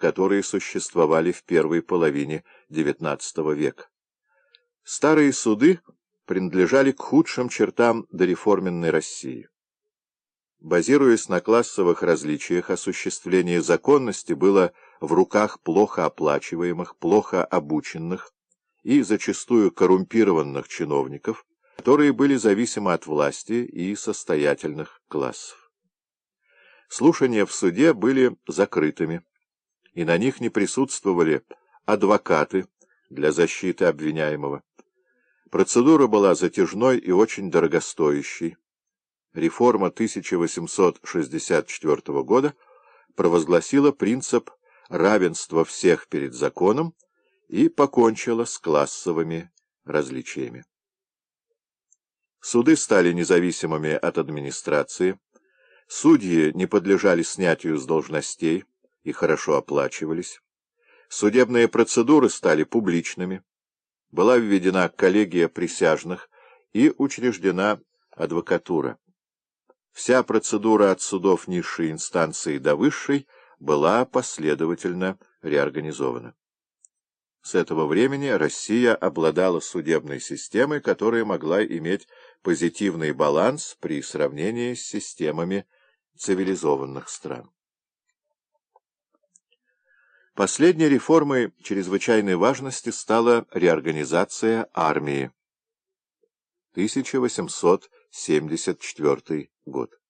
которые существовали в первой половине XIX века. Старые суды принадлежали к худшим чертам дореформенной России. Базируясь на классовых различиях, осуществление законности было в руках плохо оплачиваемых, плохо обученных и зачастую коррумпированных чиновников, которые были зависимы от власти и состоятельных классов. Слушания в суде были закрытыми, и на них не присутствовали адвокаты для защиты обвиняемого. Процедура была затяжной и очень дорогостоящей. Реформа 1864 года провозгласила принцип равенства всех перед законом и покончила с классовыми различиями. Суды стали независимыми от администрации, судьи не подлежали снятию с должностей и хорошо оплачивались, судебные процедуры стали публичными, была введена коллегия присяжных и учреждена адвокатура. Вся процедура от судов низшей инстанции до высшей была последовательно реорганизована. С этого времени Россия обладала судебной системой, которая могла иметь позитивный баланс при сравнении с системами цивилизованных стран. Последней реформой чрезвычайной важности стала реорганизация армии. 1874 год.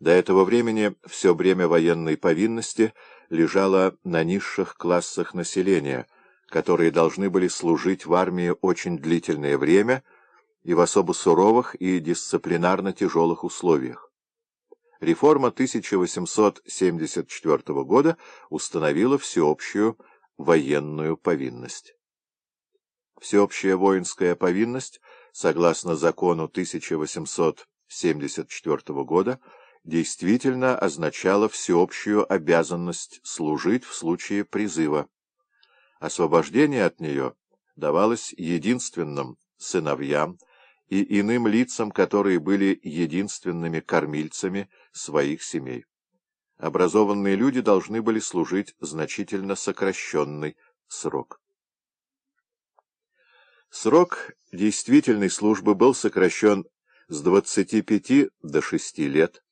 До этого времени все бремя военной повинности лежало на низших классах населения, которые должны были служить в армии очень длительное время и в особо суровых и дисциплинарно тяжелых условиях. Реформа 1874 года установила всеобщую военную повинность. Всеобщая воинская повинность, согласно закону 1874 года, действительно означало всеобщую обязанность служить в случае призыва. Освобождение от нее давалось единственным сыновьям и иным лицам, которые были единственными кормильцами своих семей. Образованные люди должны были служить значительно сокращенный срок. Срок действительной службы был сокращен с 25 до 6 лет,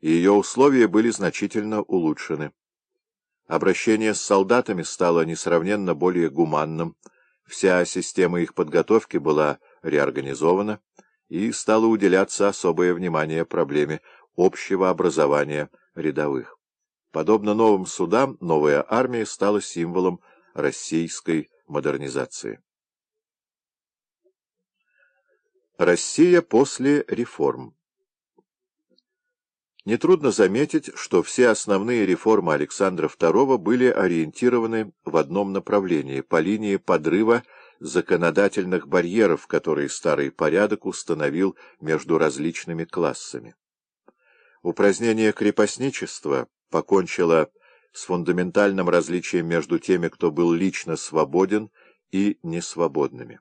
и ее условия были значительно улучшены. Обращение с солдатами стало несравненно более гуманным, вся система их подготовки была реорганизована, и стало уделяться особое внимание проблеме общего образования рядовых. Подобно новым судам, новая армия стала символом российской модернизации. Россия после реформ Нетрудно заметить, что все основные реформы Александра II были ориентированы в одном направлении, по линии подрыва законодательных барьеров, которые старый порядок установил между различными классами. Упразднение крепостничества покончило с фундаментальным различием между теми, кто был лично свободен, и несвободными.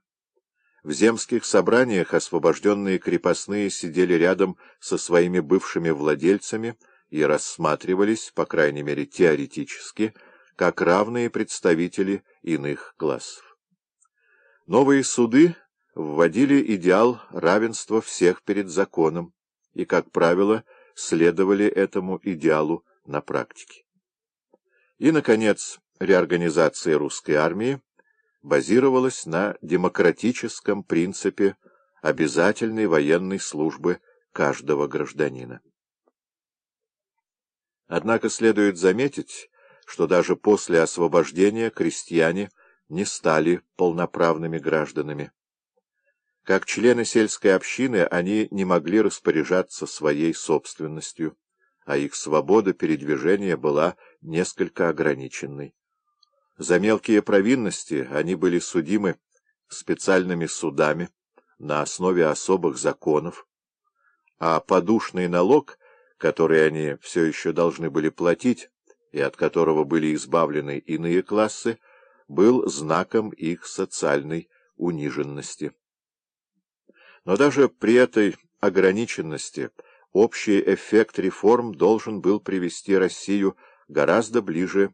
В земских собраниях освобожденные крепостные сидели рядом со своими бывшими владельцами и рассматривались, по крайней мере теоретически, как равные представители иных классов. Новые суды вводили идеал равенства всех перед законом и, как правило, следовали этому идеалу на практике. И, наконец, реорганизация русской армии базировалась на демократическом принципе обязательной военной службы каждого гражданина. Однако следует заметить, что даже после освобождения крестьяне не стали полноправными гражданами. Как члены сельской общины они не могли распоряжаться своей собственностью, а их свобода передвижения была несколько ограниченной. За мелкие провинности они были судимы специальными судами на основе особых законов, а подушный налог, который они все еще должны были платить, и от которого были избавлены иные классы, был знаком их социальной униженности. Но даже при этой ограниченности общий эффект реформ должен был привести Россию гораздо ближе